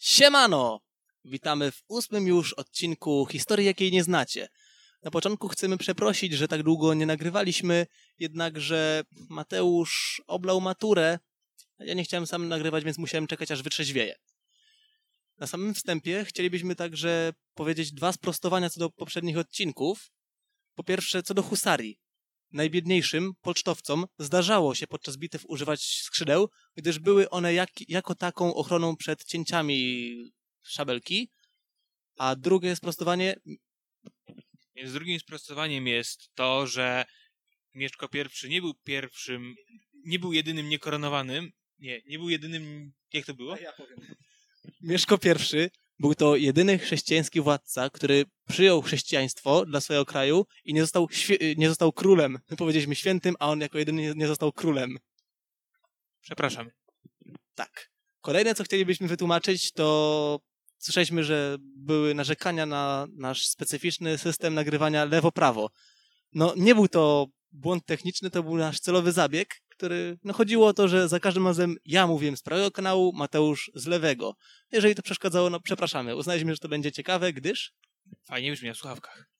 Siemano! Witamy w ósmym już odcinku Historii, jakiej nie znacie. Na początku chcemy przeprosić, że tak długo nie nagrywaliśmy, jednakże Mateusz oblał maturę. Ja nie chciałem sam nagrywać, więc musiałem czekać, aż wytrzeźwieje. Na samym wstępie chcielibyśmy także powiedzieć dwa sprostowania co do poprzednich odcinków. Po pierwsze, co do husarii. Najbiedniejszym, pocztowcom, zdarzało się podczas bitew używać skrzydeł, gdyż były one jak, jako taką ochroną przed cięciami szabelki. A drugie sprostowanie, Więc drugim sprostowaniem jest to, że Mieszko I nie był pierwszym, nie był jedynym niekoronowanym, nie, nie był jedynym, jak to było? Mieszko I był to jedyny chrześcijański władca, który przyjął chrześcijaństwo dla swojego kraju i nie został, nie został królem. My powiedzieliśmy świętym, a on jako jedyny nie został królem. Przepraszam. Tak. Kolejne, co chcielibyśmy wytłumaczyć, to słyszeliśmy, że były narzekania na nasz specyficzny system nagrywania lewo-prawo. No, nie był to błąd techniczny, to był nasz celowy zabieg, który, no chodziło o to, że za każdym razem ja mówiłem z prawego kanału, Mateusz z lewego. Jeżeli to przeszkadzało, no przepraszamy. Uznaliśmy, że to będzie ciekawe, gdyż Fajnie brzmi na słuchawkach.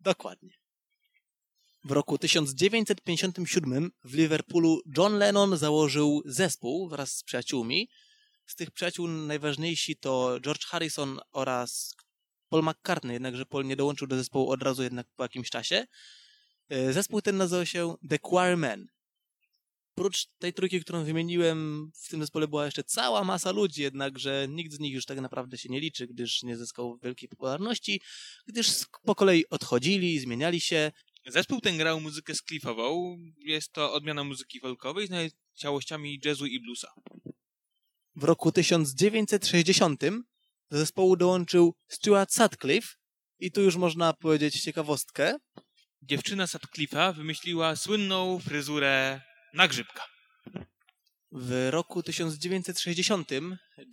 Dokładnie. W roku 1957 w Liverpoolu John Lennon założył zespół wraz z przyjaciółmi. Z tych przyjaciół najważniejsi to George Harrison oraz Paul McCartney, jednakże Paul nie dołączył do zespołu od razu jednak po jakimś czasie. E, Zespół ten nazywał się The Quarrymen. Prócz tej trójki, którą wymieniłem, w tym zespole była jeszcze cała masa ludzi, jednakże nikt z nich już tak naprawdę się nie liczy, gdyż nie zyskał wielkiej popularności, gdyż po kolei odchodzili, zmieniali się. Zespół ten grał muzykę sklifową. Jest to odmiana muzyki folkowej z całościami jazzu i bluesa. W roku 1960 do zespołu dołączył Stuart Sutcliffe i tu już można powiedzieć ciekawostkę. Dziewczyna Sutcliffe'a wymyśliła słynną fryzurę na grzybka. W roku 1960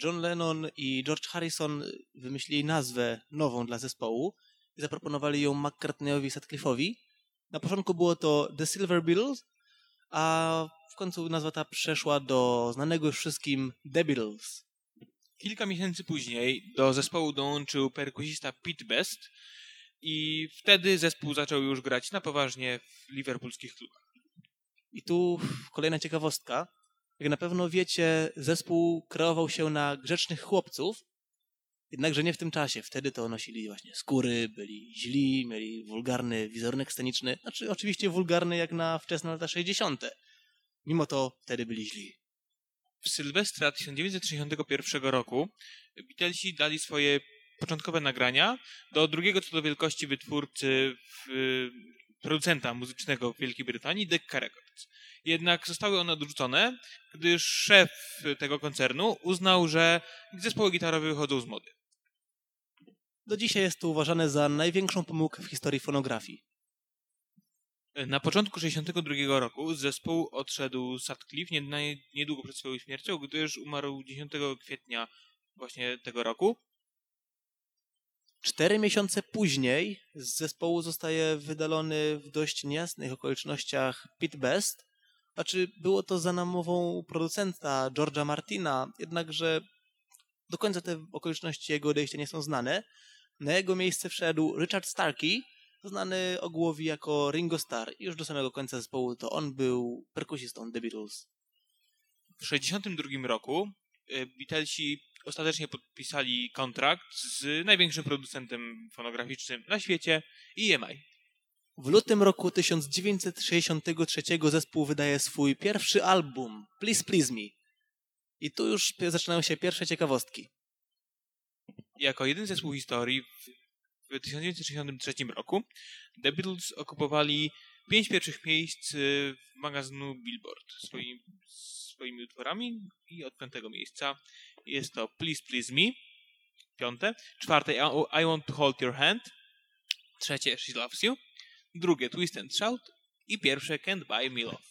John Lennon i George Harrison wymyślili nazwę nową dla zespołu i zaproponowali ją McCartneyowi i Sutcliffe'owi. Na początku było to The Silver Beatles, a w końcu nazwa ta przeszła do znanego już wszystkim The Beatles. Kilka miesięcy później do zespołu dołączył perkusista Pete Best i wtedy zespół zaczął już grać na poważnie w liverpoolskich klubach. I tu kolejna ciekawostka. Jak na pewno wiecie, zespół kreował się na grzecznych chłopców, jednakże nie w tym czasie. Wtedy to nosili właśnie skóry, byli źli, mieli wulgarny wizerunek sceniczny. Znaczy, oczywiście wulgarny jak na wczesne lata 60. Mimo to wtedy byli źli. W Sylwestra 1961 roku Beatlesi dali swoje początkowe nagrania do drugiego co do wielkości wytwórcy w, producenta muzycznego w Wielkiej Brytanii, Decca Records. Jednak zostały one odrzucone, gdyż szef tego koncernu uznał, że zespoły gitarowe wychodzą z mody. Do dzisiaj jest to uważane za największą pomyłkę w historii fonografii. Na początku 1962 roku z zespołu odszedł Sutcliffe niedługo przed swoją śmiercią, gdyż umarł 10 kwietnia właśnie tego roku. Cztery miesiące później z zespołu zostaje wydalony w dość niejasnych okolicznościach Pete Best. Znaczy, było to za namową producenta George'a Martina, jednakże do końca te okoliczności jego odejścia nie są znane. Na jego miejsce wszedł Richard Starkey, znany ogółowi jako Ringo Starr. Już do samego końca zespołu to on był perkusistą The Beatles. W 1962 roku e, Beatlesi ostatecznie podpisali kontrakt z największym producentem fonograficznym na świecie, EMI. W lutym roku 1963 zespół wydaje swój pierwszy album, Please Please Me. I tu już zaczynają się pierwsze ciekawostki. Jako jeden zespół historii w, w 1963 roku The Beatles okupowali pięć pierwszych miejsc e, w magazynu Billboard swoimi, swoimi utworami i od piątego miejsca jest to Please Please Me, piąte, czwarte I, I Want to Hold Your Hand, trzecie She Loves You, drugie Twist and Shout i pierwsze Can't Buy Me Love.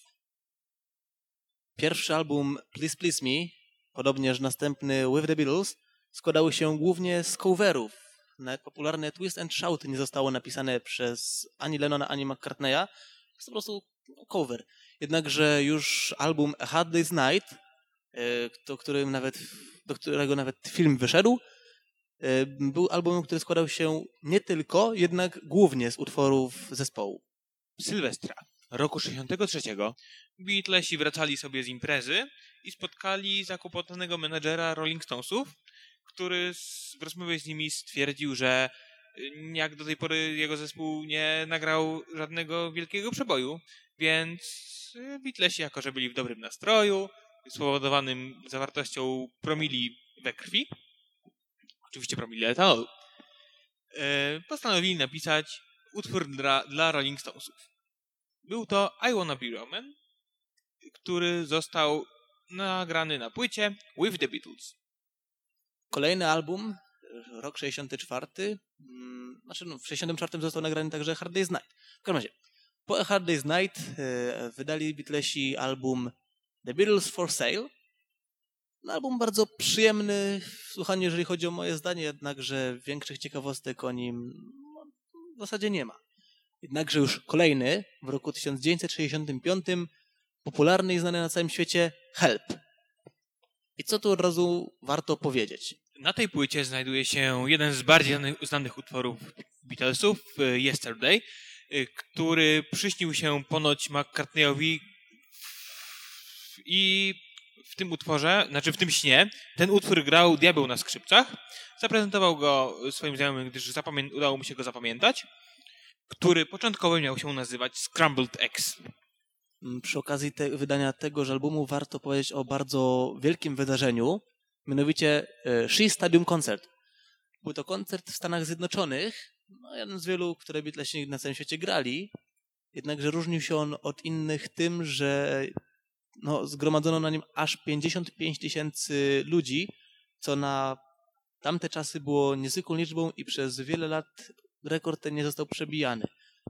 Pierwszy album Please Please Me, podobnież następny With the Beatles, składały się głównie z coverów. Nawet popularne Twist and Shout nie zostało napisane przez ani Lennona, ani McCartneya. Jest po prostu cover. Jednakże już album A Hard Day's Night, e, o którym nawet do którego nawet film wyszedł, był albumem, który składał się nie tylko, jednak głównie z utworów zespołu. Sylwestra roku 63 Beatlesi wracali sobie z imprezy i spotkali zakłopotanego menedżera Rolling Stonesów, który w rozmowie z nimi stwierdził, że y, jak do tej pory jego zespół nie nagrał żadnego wielkiego przeboju, więc y, Beatlesi, jako że byli w dobrym nastroju, spowodowanym zawartością promili we krwi, oczywiście promili etanolu, y, postanowili napisać utwór dla, dla Rolling Stonesów. Był to I Wanna Be Roman, który został nagrany na płycie With the Beatles. Kolejny album, rok 64, mm, znaczy no, w 64 został nagrany także Hard Day's Night. W każdym razie, po Hard Day's Night e, wydali Beatlesi album The Beatles for Sale. No, album bardzo przyjemny w słuchaniu, jeżeli chodzi o moje zdanie, jednakże większych ciekawostek o nim no, w zasadzie nie ma. Jednakże już kolejny, w roku 1965, popularny i znany na całym świecie Help. I co tu od razu warto powiedzieć? Na tej płycie znajduje się jeden z bardziej znanych, znanych utworów Beatlesów, y, Yesterday, y, który przyśnił się ponoć McCartneyowi i w tym utworze, znaczy w tym śnie, ten utwór grał diabeł na skrzypcach. Zaprezentował go swoim znajomym, gdyż udało mu się go zapamiętać który początkowo miał się nazywać Scrambled Eggs. Mm, przy okazji te, wydania tegoż albumu warto powiedzieć o bardzo wielkim wydarzeniu, mianowicie e, She Stadium Concert. Był to koncert w Stanach Zjednoczonych, no, jeden z wielu, które Beatlesi na całym świecie grali, jednakże różnił się on od innych tym, że no, zgromadzono na nim aż 55 tysięcy ludzi, co na tamte czasy było niezwykłą liczbą i przez wiele lat rekord ten nie został przebijany.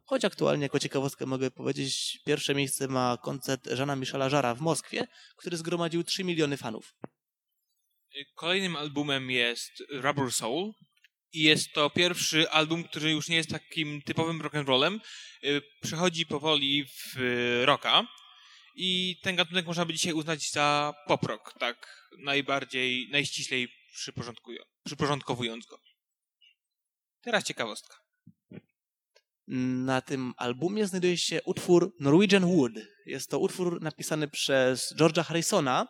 Choć aktualnie, jako ciekawostkę mogę powiedzieć, pierwsze miejsce ma koncert Żana Michela Żara w Moskwie, który zgromadził 3 miliony fanów. Kolejnym albumem jest Rubber Soul. I jest to pierwszy album, który już nie jest takim typowym rock'n'rollem. Y, przechodzi powoli w rocka. I ten gatunek można by dzisiaj uznać za pop rock, tak najbardziej, najściślej przyporządkowując go. Teraz ciekawostka. Na tym albumie znajduje się utwór Norwegian Wood. Jest to utwór napisany przez George'a Harrisona.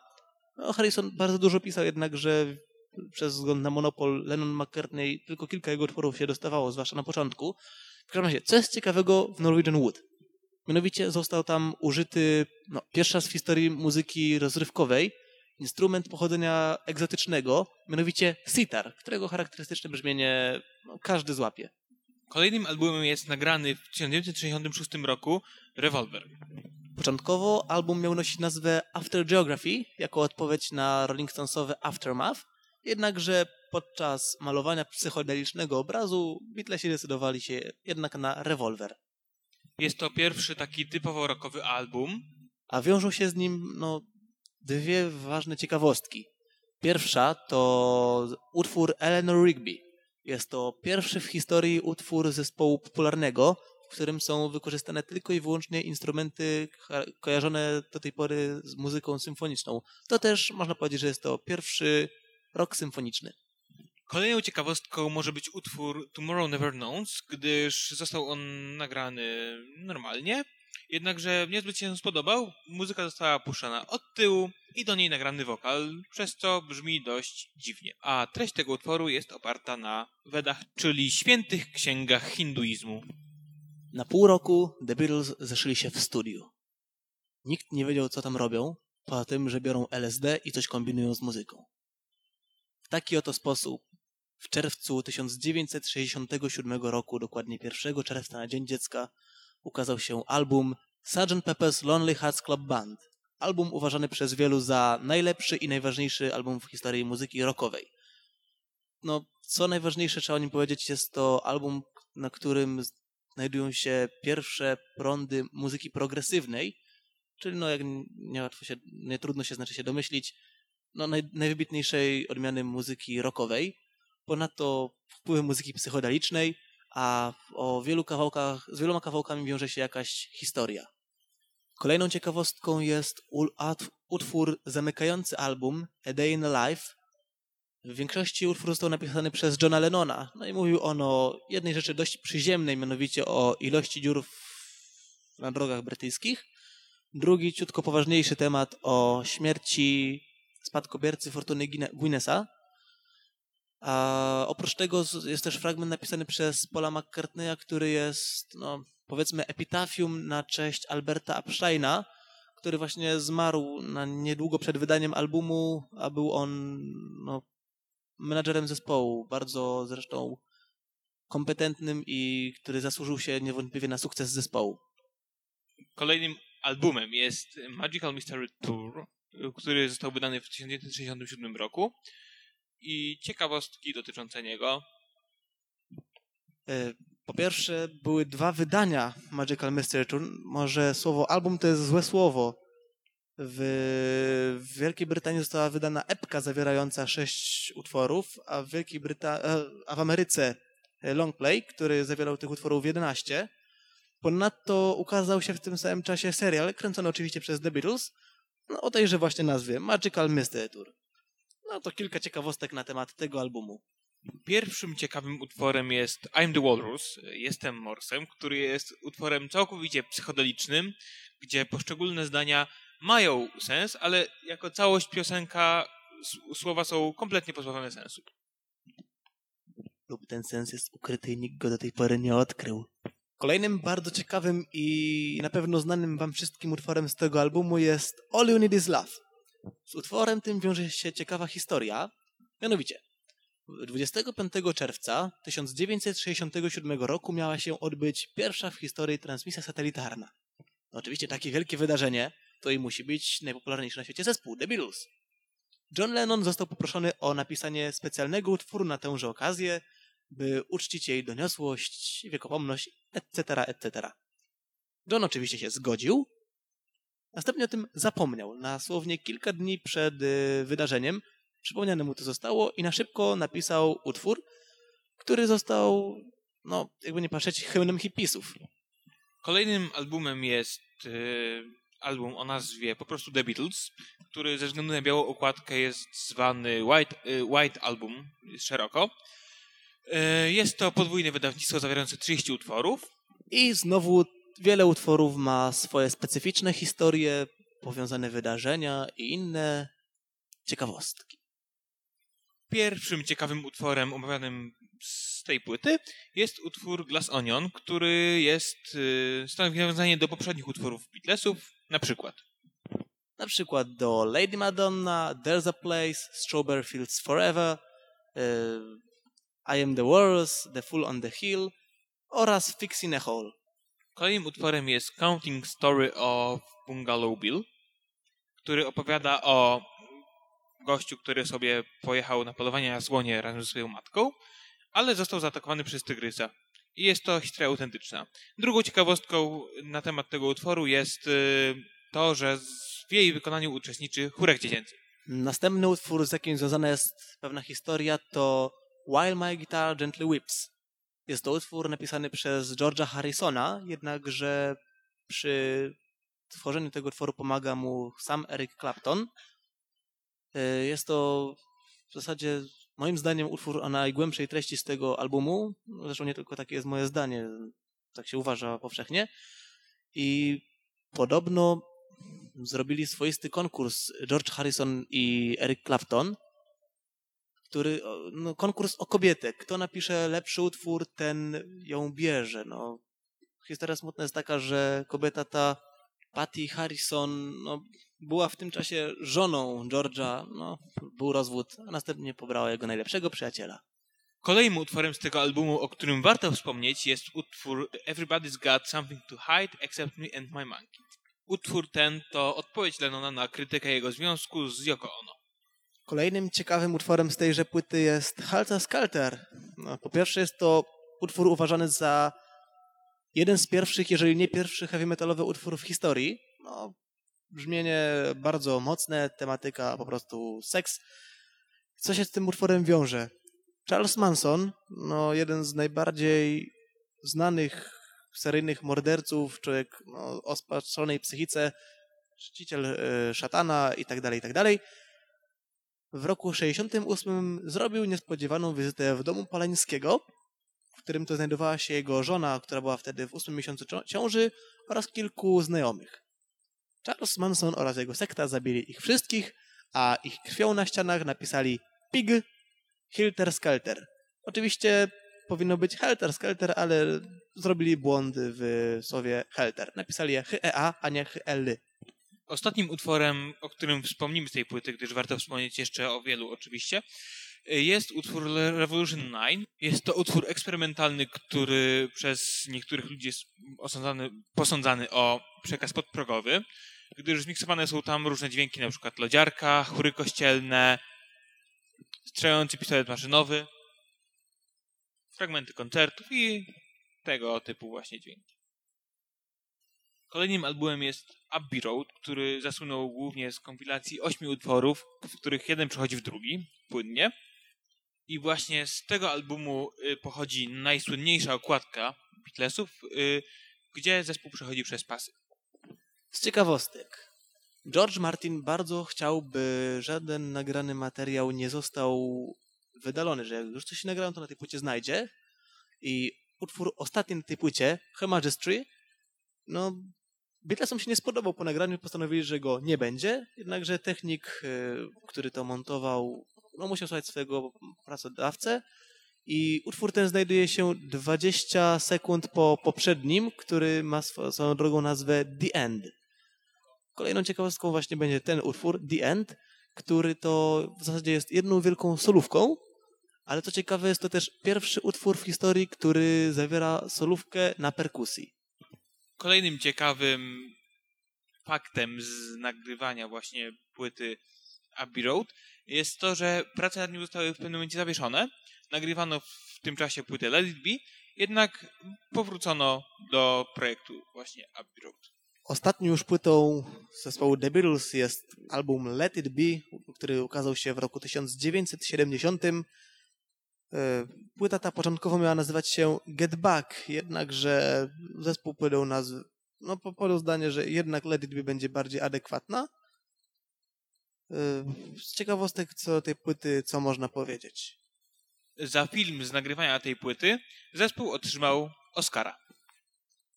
No, Harrison bardzo dużo pisał, jednakże przez wzgląd na monopol Lennon McCartney tylko kilka jego utworów się dostawało, zwłaszcza na początku. W każdym razie, co jest ciekawego w Norwegian Wood? Mianowicie został tam użyty no, pierwszy raz w historii muzyki rozrywkowej instrument pochodzenia egzotycznego, mianowicie sitar, którego charakterystyczne brzmienie no, każdy złapie. Kolejnym albumem jest nagrany w 1966 roku Revolver. Początkowo album miał nosić nazwę After Geography jako odpowiedź na Rolling Stonesowe Aftermath, jednakże podczas malowania psychodelicznego obrazu Beatlesi decydowali się jednak na Revolver. Jest to pierwszy taki typowo rockowy album. A wiążą się z nim no, dwie ważne ciekawostki. Pierwsza to utwór Eleanor Rigby, jest to pierwszy w historii utwór zespołu popularnego, w którym są wykorzystane tylko i wyłącznie instrumenty kojarzone do tej pory z muzyką symfoniczną. To też można powiedzieć, że jest to pierwszy rok symfoniczny. Kolejną ciekawostką może być utwór Tomorrow Never Knows, gdyż został on nagrany normalnie, Jednakże niezbyt się spodobał, muzyka została puszczana od tyłu i do niej nagrany wokal, przez co brzmi dość dziwnie. A treść tego utworu jest oparta na Wedach, czyli świętych księgach hinduizmu. Na pół roku The Beatles zeszli się w studiu. Nikt nie wiedział, co tam robią, poza tym, że biorą LSD i coś kombinują z muzyką. W taki oto sposób w czerwcu 1967 roku, dokładnie 1 czerwca na Dzień Dziecka, ukazał się album Sgt. Pepper's Lonely Hearts Club Band. Album uważany przez wielu za najlepszy i najważniejszy album w historii muzyki rockowej. No, co najważniejsze trzeba o nim powiedzieć, jest to album, na którym znajdują się pierwsze prądy muzyki progresywnej, czyli no jak nie łatwo się, nie trudno się znaczy się domyślić, no naj, najwybitniejszej odmiany muzyki rockowej. Ponadto wpływy muzyki psychodelicznej, a o wielu kawałkach, z wieloma kawałkami wiąże się jakaś historia. Kolejną ciekawostką jest utwór zamykający album A Day in a Life, W większości utwór został napisany przez Johna Lennona. No i mówił on o jednej rzeczy dość przyziemnej, mianowicie o ilości dziur na drogach brytyjskich. Drugi, ciutko poważniejszy temat o śmierci spadkobiercy Fortuny Guinnessa. A oprócz tego jest też fragment napisany przez Paula McCartneya, który jest, no, powiedzmy, epitafium na cześć Alberta Epsteina, który właśnie zmarł na niedługo przed wydaniem albumu, a był on no, menadżerem zespołu, bardzo zresztą kompetentnym i który zasłużył się niewątpliwie na sukces zespołu. Kolejnym albumem jest Magical Mystery Tour, który został wydany w 1967 roku i ciekawostki dotyczące niego. E, po pierwsze, były dwa wydania Magical Mystery Tour. Może słowo album to jest złe słowo. W, Wielkiej Brytanii została wydana epka zawierająca sześć utworów, a w, Wielkiej Bryta... E, a w Ameryce longplay, który zawierał tych utworów 11. Ponadto ukazał się w tym samym czasie serial, kręcony oczywiście przez The Beatles, no, o tejże właśnie nazwie, Magical Mystery Tour. No to kilka ciekawostek na temat tego albumu. Pierwszym ciekawym utworem jest I'm the Walrus, Jestem Morsem, który jest utworem całkowicie psychodelicznym, gdzie poszczególne zdania mają sens, ale jako całość piosenka słowa są kompletnie pozbawione sensu. Lub ten sens jest ukryty i nikt go do tej pory nie odkrył. Kolejnym bardzo ciekawym i na pewno znanym wam wszystkim utworem z tego albumu jest All You Need Is Love. Z utworem tym wiąże się ciekawa historia, mianowicie 25 czerwca 1967 roku miała się odbyć pierwsza w historii transmisja satelitarna. No, oczywiście takie wielkie wydarzenie to i musi być najpopularniejszy na świecie zespół, The Beatles. John Lennon został poproszony o napisanie specjalnego utworu na tęże okazję, by uczcić jej doniosłość, wiekopomność, etc., etc. John oczywiście się zgodził, następnie o tym zapomniał. Na słownie kilka dni przed y, wydarzeniem przypomniane mu to zostało i na szybko napisał utwór, który został, no, jakby nie patrzeć, hymnem hipisów. Kolejnym albumem jest y, album o nazwie po prostu The Beatles, który ze względu na białą okładkę jest zwany White, y, White Album szeroko. Y, jest to podwójne wydawnictwo zawierające 30 utworów. I znowu wiele utworów ma swoje specyficzne historie, powiązane wydarzenia i inne ciekawostki. Pierwszym ciekawym utworem omawianym z tej płyty jest utwór Glass Onion, który jest yy, stanowi nawiązanie do poprzednich utworów Beatlesów, na przykład. Na przykład do Lady Madonna, There's a Place, Strawberry Fields Forever, yy, I Am the World, The Fool on the Hill oraz Fixing a Hole. Kolejnym utworem jest Counting Story of Bungalow Bill, który opowiada o gościu, który sobie pojechał na polowanie na słonie razem ze swoją matką, ale został zaatakowany przez tygrysa. I jest to historia autentyczna. Drugą ciekawostką na temat tego utworu jest y, to, że w jej wykonaniu uczestniczy chórek dziecięcy. Następny utwór, z jakim związana jest pewna historia, to While My Guitar Gently Whips. Jest to utwór napisany przez George'a Harrisona, jednakże przy tworzeniu tego utworu pomaga mu sam Eric Clapton. Y, jest to w zasadzie moim zdaniem utwór o najgłębszej treści z tego albumu. Zresztą nie tylko takie jest moje zdanie, tak się uważa powszechnie. I podobno zrobili swoisty konkurs George Harrison i Eric Clapton, który, no, konkurs o kobietę. Kto napisze lepszy utwór, ten ją bierze. No, historia smutna jest taka, że kobieta ta Patty Harrison no, była w tym czasie żoną George'a, no, był rozwód, a następnie pobrała jego najlepszego przyjaciela. Kolejnym utworem z tego albumu, o którym warto wspomnieć, jest utwór Everybody's Got Something to Hide Except Me and My Monkey. Utwór ten to odpowiedź Lennona na krytykę jego związku z Yoko Ono. Kolejnym ciekawym utworem z tejże płyty jest Halta Skalter. No, po pierwsze jest to utwór uważany za jeden z pierwszych, jeżeli nie pierwszy heavy metalowy utwór w historii. No, brzmienie bardzo mocne, tematyka po prostu seks. Co się z tym utworem wiąże? Charles Manson, no jeden z najbardziej znanych seryjnych morderców, człowiek no, o spatrzonej psychice, czciciel y, szatana i tak dalej, i tak dalej. W roku 68 zrobił niespodziewaną wizytę w domu Polańskiego, w którym to znajdowała się jego żona, która była wtedy w ósmym miesiącu ciąży oraz kilku znajomych. Charles Manson oraz jego sekta zabili ich wszystkich, a ich krwią na ścianach napisali Pig, Hilter Skelter. Oczywiście powinno być Helter Skelter, ale zrobili błądy w słowie Helter. Napisali je H-E-A, a nie H-L. Ostatnim utworem, o którym wspomnimy z tej płyty, gdyż warto wspomnieć jeszcze o wielu oczywiście, jest utwór Revolution 9. Jest to utwór eksperymentalny, który przez niektórych ludzi jest osądzany, posądzany o przekaz podprogowy, gdyż zmiksowane są tam różne dźwięki, na przykład lodziarka, chóry kościelne, strzelający pistolet maszynowy, fragmenty koncertów i tego typu właśnie dźwięki. Kolejnym albumem jest Abbey Road, który zasłynął głównie z kompilacji ośmiu utworów, w których jeden przechodzi w drugi, płynnie. I właśnie z tego albumu y, pochodzi najsłynniejsza okładka Beatlesów, y, gdzie zespół przechodzi przez pasy. Z ciekawostek. George Martin bardzo chciał, by żaden nagrany materiał nie został wydalony, że jak już coś się nagrało, to na tej płycie znajdzie. I utwór ostatni na tej płycie, Her Majesty, no, Beatlesom się nie spodobał po nagraniu, postanowili, że go nie będzie, jednakże technik, y, który to montował, no, musiał słuchać swojego pracodawcę i utwór ten znajduje się 20 sekund po poprzednim, który ma swo- swoją drogą nazwę The End. Kolejną ciekawostką właśnie będzie ten utwór, The End, który to w zasadzie jest jedną wielką solówką, ale co ciekawe jest to też pierwszy utwór w historii, który zawiera solówkę na perkusji. Kolejnym ciekawym faktem z nagrywania właśnie płyty Abbey Road jest to, że prace nad nim zostały w pewnym momencie zawieszone. Nagrywano w tym czasie płytę Let It Be, jednak powrócono do projektu właśnie Abbey Road. Ostatnią już płytą zespołu The Beatles jest album Let It Be, który ukazał się w roku 1970. E, Płyta ta początkowo miała nazywać się Get Back, jednakże zespół podjął nazwę, no po- podjął zdanie, że jednak Let It Be będzie bardziej adekwatna. E, Z ciekawostek co do tej płyty, co można powiedzieć? Za film z nagrywania tej płyty zespół otrzymał Oscara.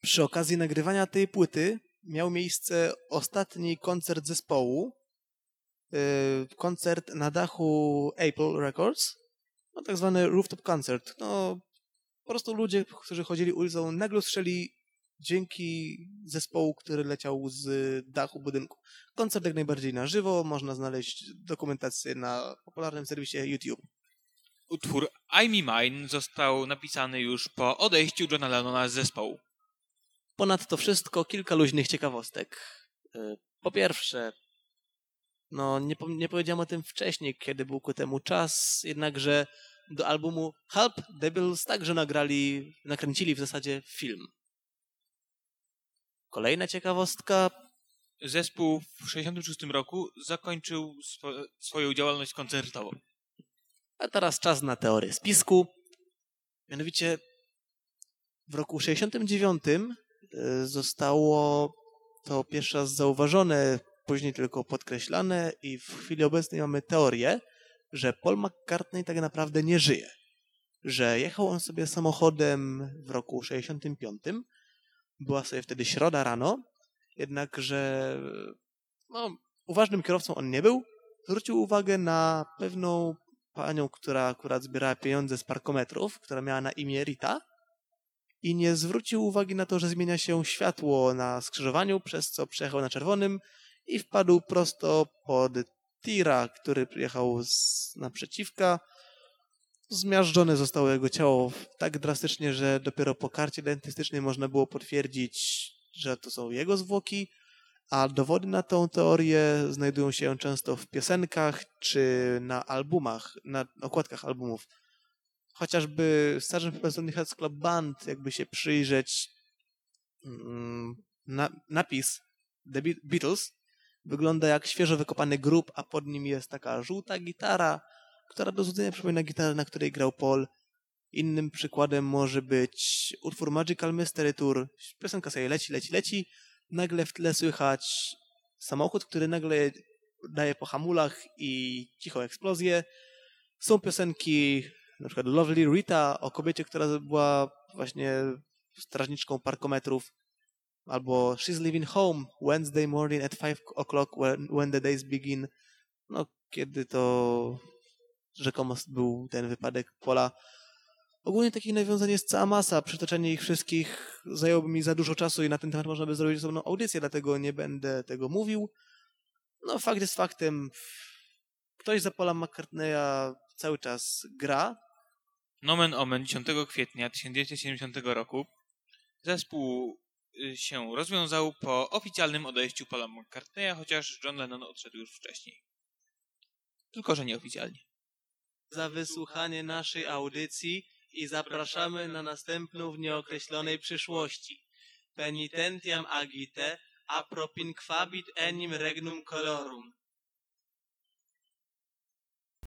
Przy okazji nagrywania tej płyty miał miejsce ostatni koncert zespołu. Yy, koncert na dachu Apple Records. No, tak zwany rooftop concert. No, po prostu ludzie, którzy chodzili ulicą, nagle usłyszeli dźwięki zespołu, który leciał z dachu budynku. Koncert jak najbardziej na żywo. Można znaleźć dokumentację na popularnym serwisie YouTube. Utwór I'm Mine został napisany już po odejściu Johna Lennona z zespołu. Ponad to wszystko kilka luźnych ciekawostek. Y, Po pierwsze, no nie, po- nie powiedziałem o tym wcześniej, kiedy był ku temu czas, jednakże do albumu Help Beatles także nagrali, nakręcili w zasadzie film. Kolejna ciekawostka, Zespół w 1966 roku zakończył swo- swoją działalność koncertową. a teraz czas na teorię spisku. Mianowicie w roku 69 y, zostało to pierwszy raz zauważone, później tylko podkreślane i w chwili obecnej mamy teorię, że Paul McCartney tak naprawdę nie żyje. Że jechał on sobie samochodem w roku 65. Była sobie wtedy środa rano, jednakże no, uważnym kierowcą on nie był. Zwrócił uwagę na pewną panią, która akurat zbierała pieniądze z parkometrów, która miała na imię Rita i nie zwrócił uwagi na to, że zmienia się światło na skrzyżowaniu, przez co przejechał na czerwonym i wpadł prosto pod tira, który przyjechał z naprzeciwka. Zmiażdżone zostało jego ciało tak drastycznie, że dopiero po karcie dentystycznej można było potwierdzić, że to są jego zwłoki, a dowody na tą teorię znajdują się często w piosenkach czy na albumach, na okładkach albumów. Chociażby Sgt. Pepper's Hearts Club Band, jakby się przyjrzeć mm, na, napis The Be- Beatles, wygląda jak świeżo wykopany grób, a pod nim jest taka żółta gitara, która do złudzenia przypomina gitarę, na której grał Paul. Innym przykładem może być utwór Magical Mystery Tour. Piosenka sobie leci, leci, leci. Nagle w tle słychać samochód, który nagle daje po hamulach i cichą eksplozję. Są piosenki, na przykład Lovely Rita o kobiecie, która była właśnie strażniczką parkometrów, albo She's Leaving Home Wednesday morning at 5 o'clock when, when the days begin. No, kiedy to rzekomo był ten wypadek pola. Ogólnie takich nawiązań jest cała masa. Przytoczenie ich wszystkich zajęłoby mi za dużo czasu i na ten temat można by zrobić osobną audycję, dlatego nie będę tego mówił. No, fakt jest faktem. Ktoś za Paula McCartneya cały czas gra. Nomen omen 10 kwietnia 1970 roku zespół się rozwiązał po oficjalnym odejściu Paula McCartneya, chociaż John Lennon odszedł już wcześniej. Tylko, że nieoficjalnie. Za wysłuchanie naszej audycji i zapraszamy na następną w nieokreślonej przyszłości. Penitentiam agite, apropinquabit enim regnum colorum.